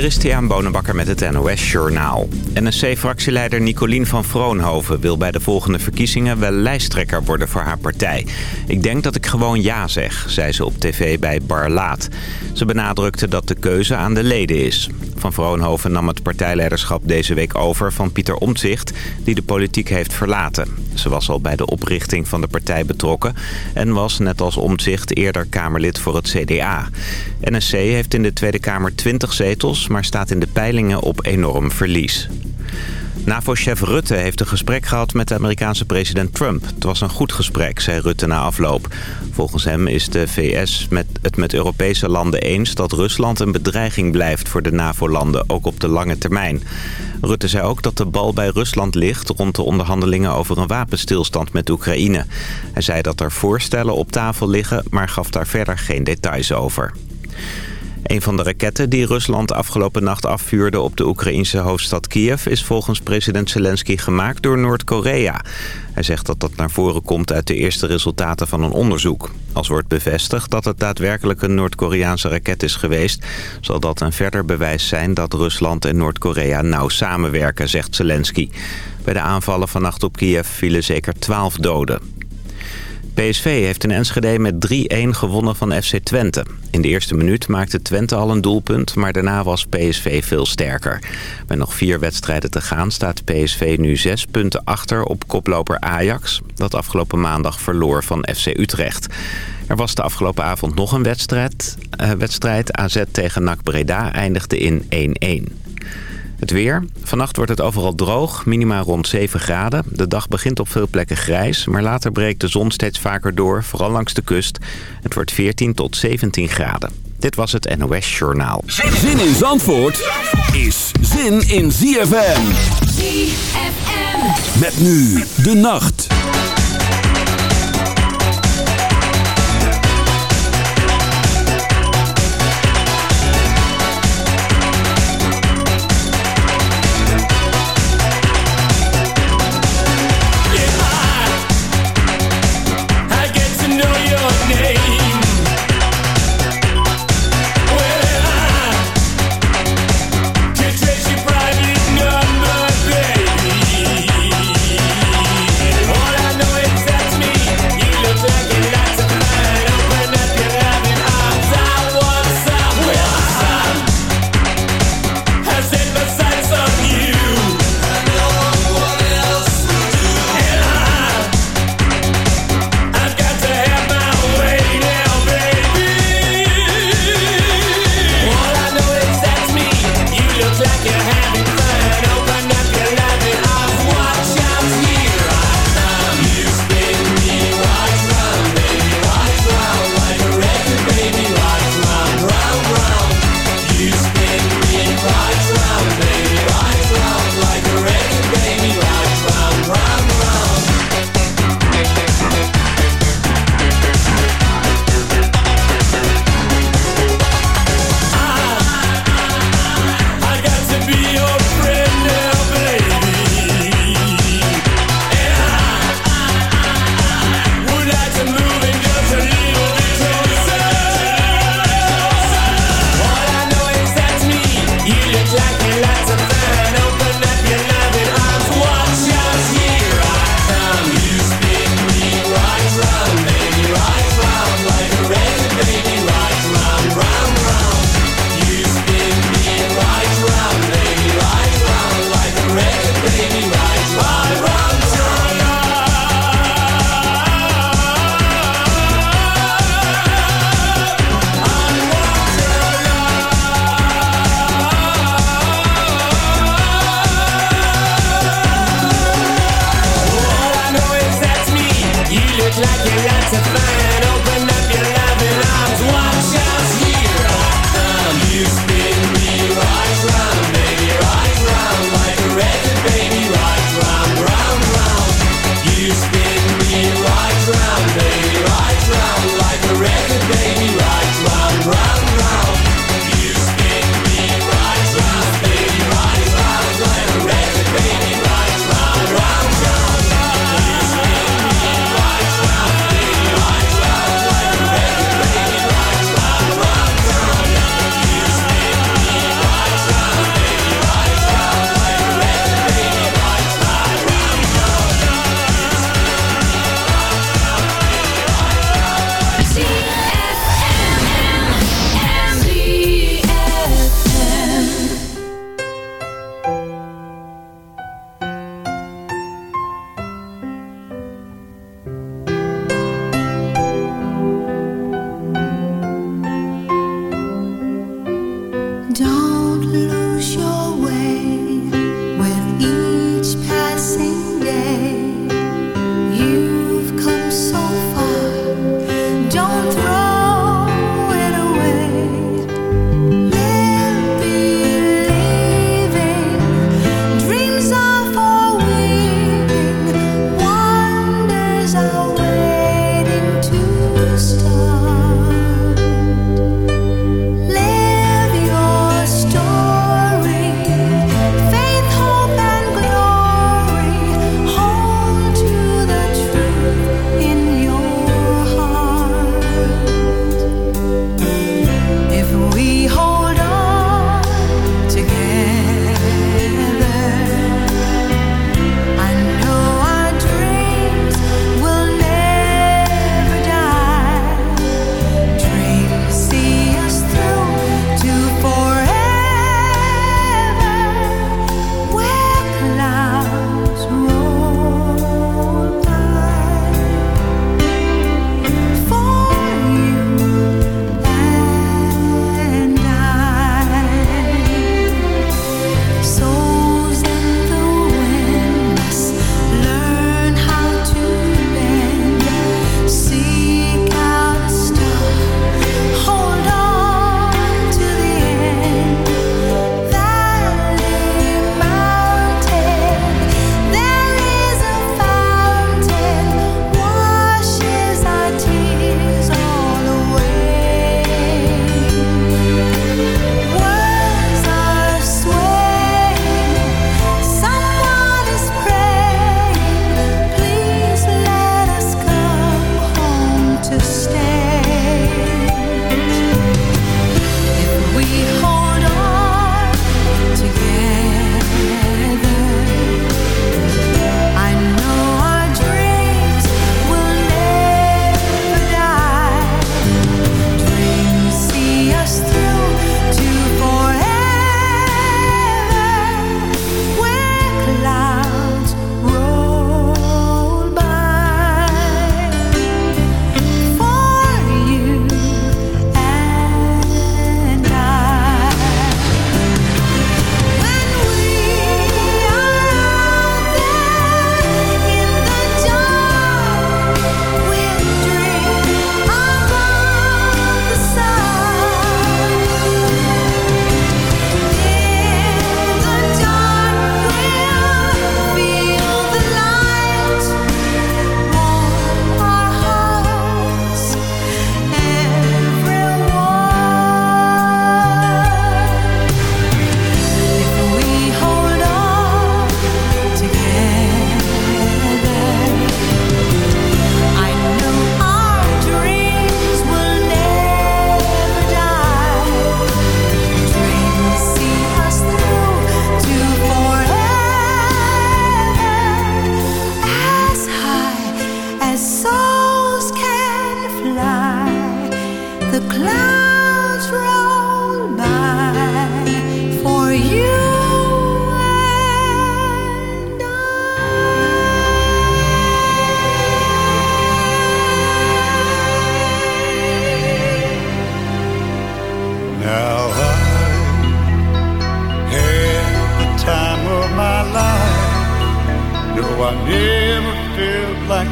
Christian Bonenbakker met het NOS Journaal. NSC-fractieleider Nicolien van Vroonhoven wil bij de volgende verkiezingen wel lijsttrekker worden voor haar partij. Ik denk dat ik gewoon ja zeg, zei ze op tv bij Barlaat. Ze benadrukte dat de keuze aan de leden is. Van Vroonhoven nam het partijleiderschap deze week over van Pieter Omtzigt, die de politiek heeft verlaten. Ze was al bij de oprichting van de partij betrokken en was, net als Omtzigt, eerder Kamerlid voor het CDA. NSC heeft in de Tweede Kamer 20 zetels, maar staat in de peilingen op enorm verlies. NAVO-chef Rutte heeft een gesprek gehad met de Amerikaanse president Trump. Het was een goed gesprek, zei Rutte na afloop. Volgens hem is de VS met het met Europese landen eens dat Rusland een bedreiging blijft voor de NAVO-landen, ook op de lange termijn. Rutte zei ook dat de bal bij Rusland ligt rond de onderhandelingen over een wapenstilstand met Oekraïne. Hij zei dat er voorstellen op tafel liggen, maar gaf daar verder geen details over. Een van de raketten die Rusland afgelopen nacht afvuurde op de Oekraïnse hoofdstad Kiev... is volgens president Zelensky gemaakt door Noord-Korea. Hij zegt dat dat naar voren komt uit de eerste resultaten van een onderzoek. Als wordt bevestigd dat het daadwerkelijk een Noord-Koreaanse raket is geweest... zal dat een verder bewijs zijn dat Rusland en Noord-Korea nauw samenwerken, zegt Zelensky. Bij de aanvallen vannacht op Kiev vielen zeker 12 doden. PSV heeft in Enschede met 3-1 gewonnen van FC Twente. In de eerste minuut maakte Twente al een doelpunt, maar daarna was PSV veel sterker. Met nog vier wedstrijden te gaan staat PSV nu zes punten achter op koploper Ajax... dat afgelopen maandag verloor van FC Utrecht. Er was de afgelopen avond nog een wedstrijd. Uh, wedstrijd AZ tegen NAC Breda eindigde in 1-1. Het weer. Vannacht wordt het overal droog, minima rond 7 graden. De dag begint op veel plekken grijs, maar later breekt de zon steeds vaker door, vooral langs de kust. Het wordt 14 tot 17 graden. Dit was het NOS Journaal. Zin in Zandvoort is zin in ZFM. ZFM. Met nu de nacht.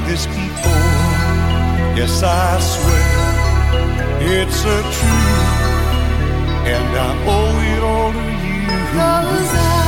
this before. Yes, I swear it's a truth, and I owe it all to you. Cause I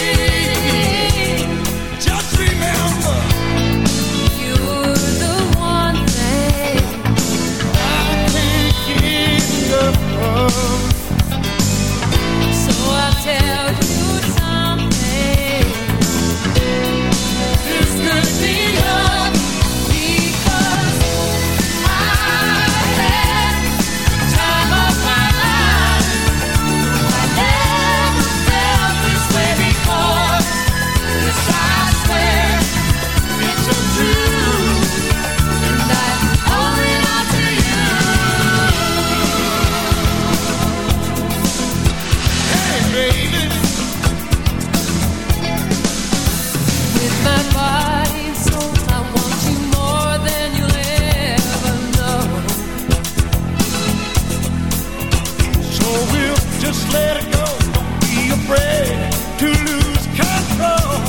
let it go. Don't be afraid to lose control.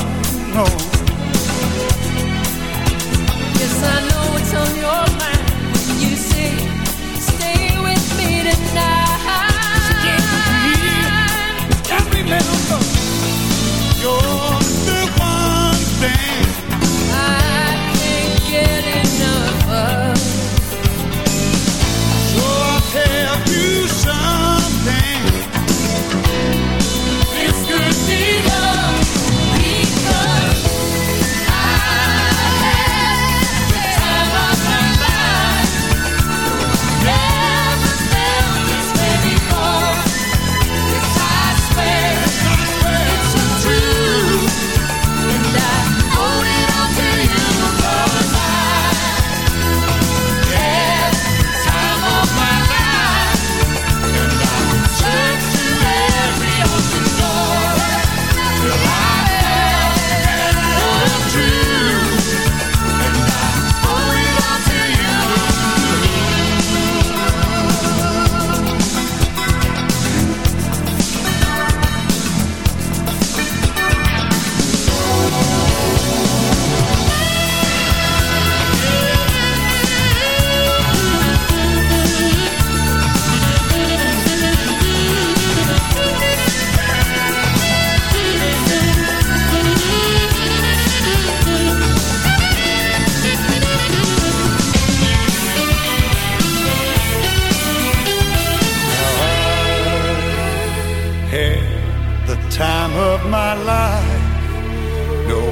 No.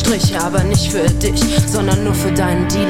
Strich, aber nicht für dich, sondern nur für deinen Dealer.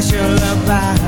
special about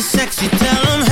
sexy, tell him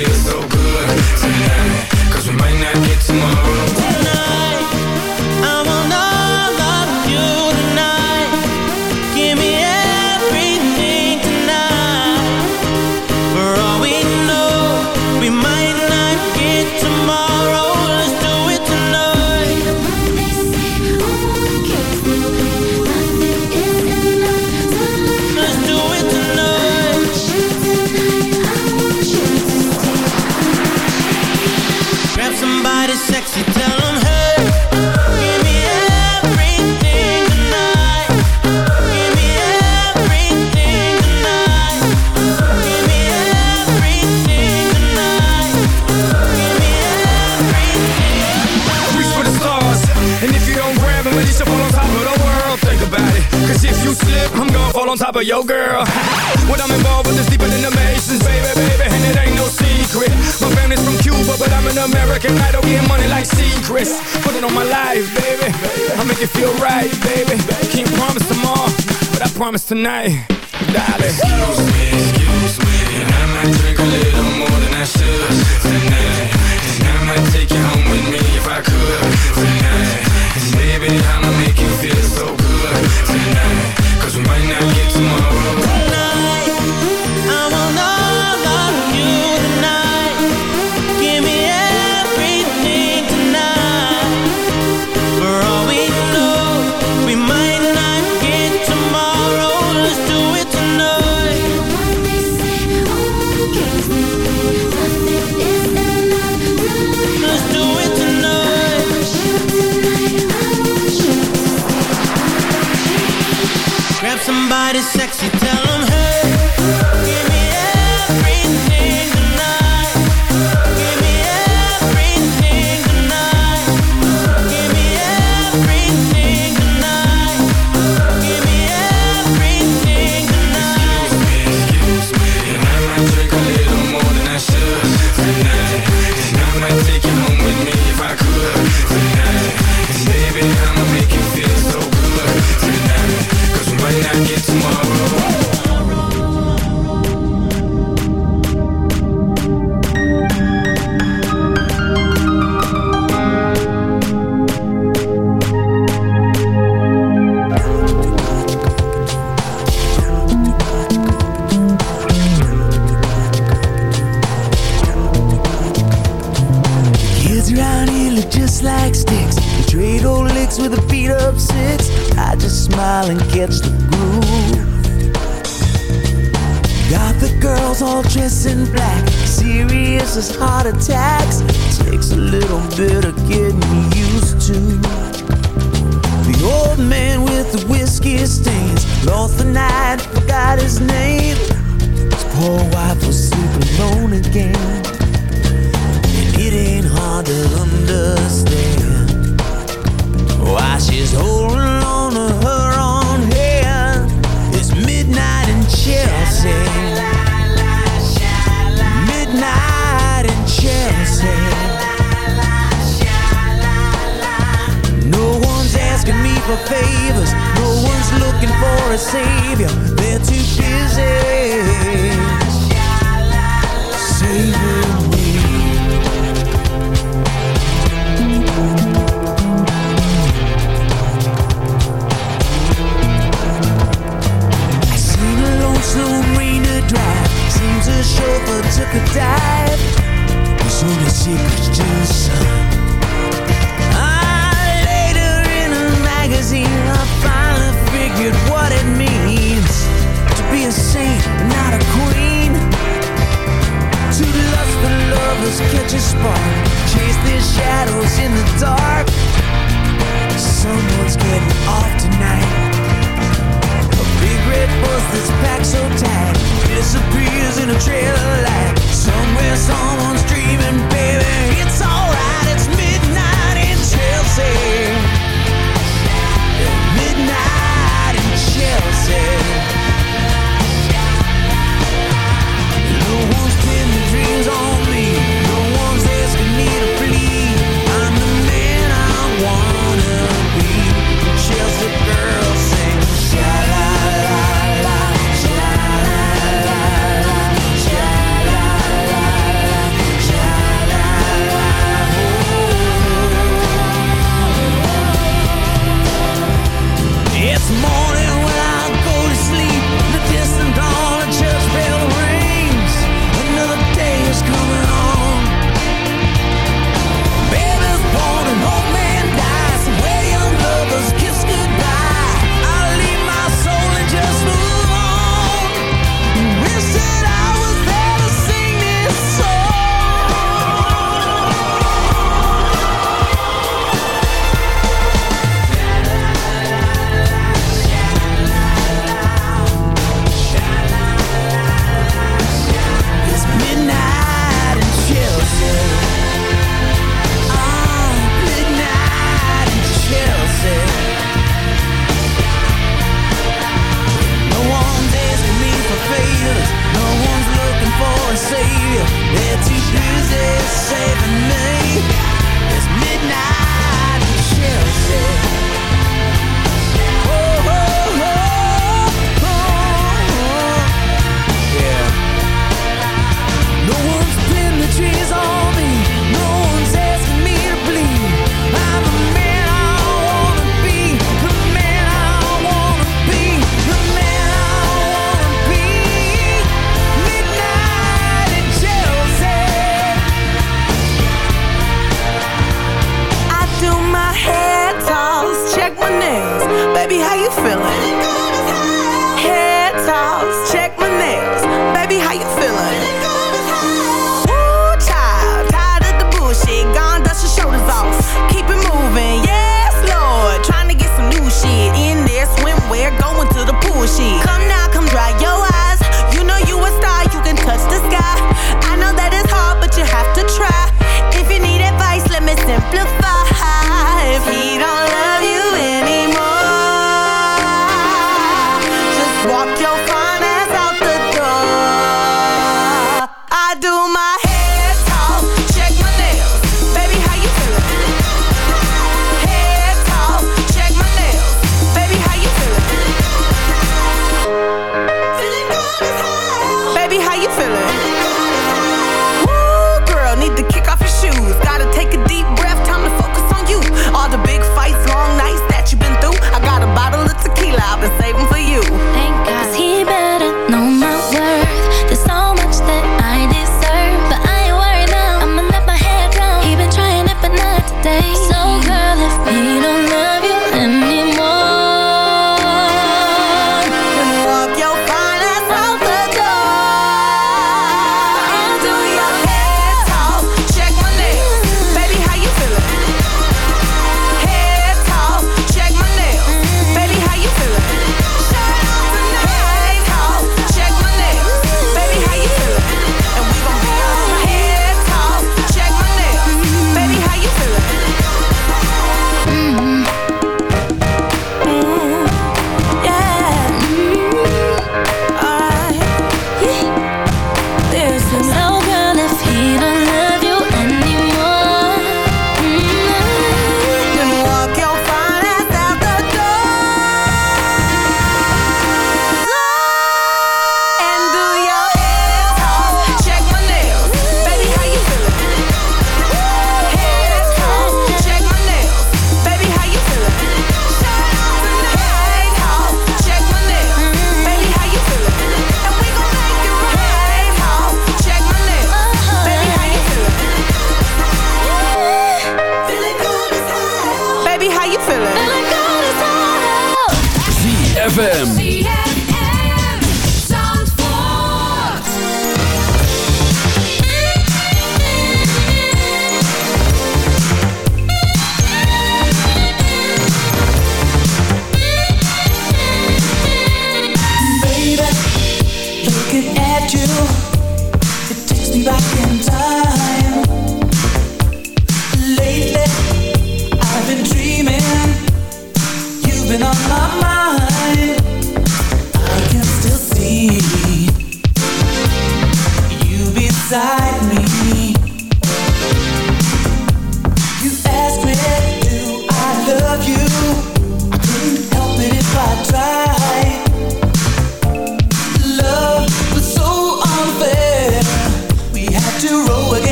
night.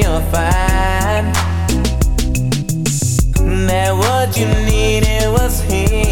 Find that what you needed was here.